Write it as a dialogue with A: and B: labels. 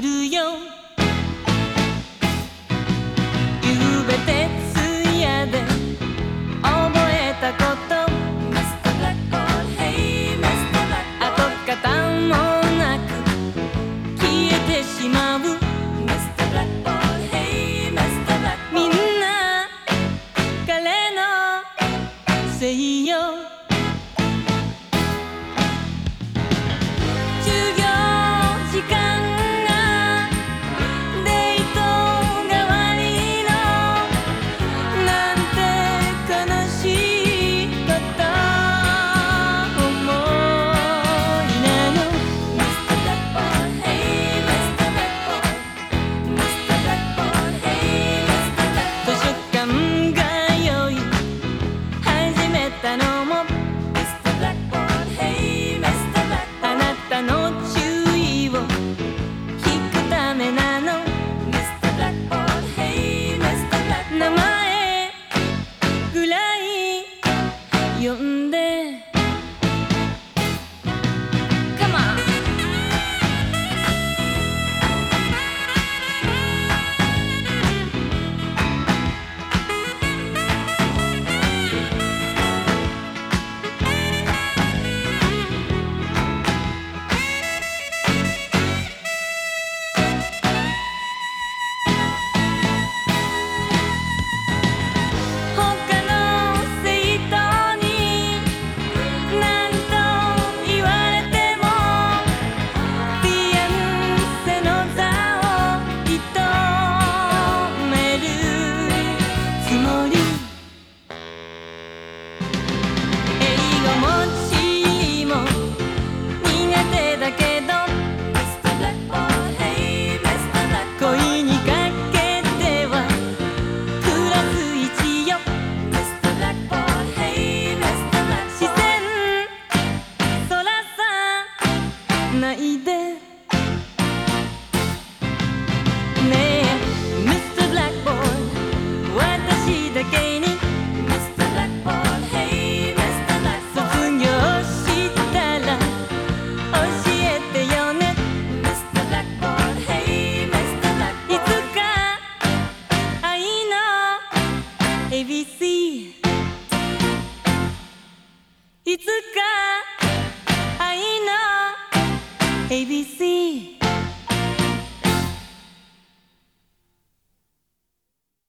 A: るよ」「ゆうべ徹夜で覚えたこと」「あスタラコ」「もなく消えてしまう」「」「みんな彼のせいよ」ないで ABC